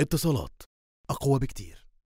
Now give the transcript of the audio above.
اتصالات أقوى بكتير.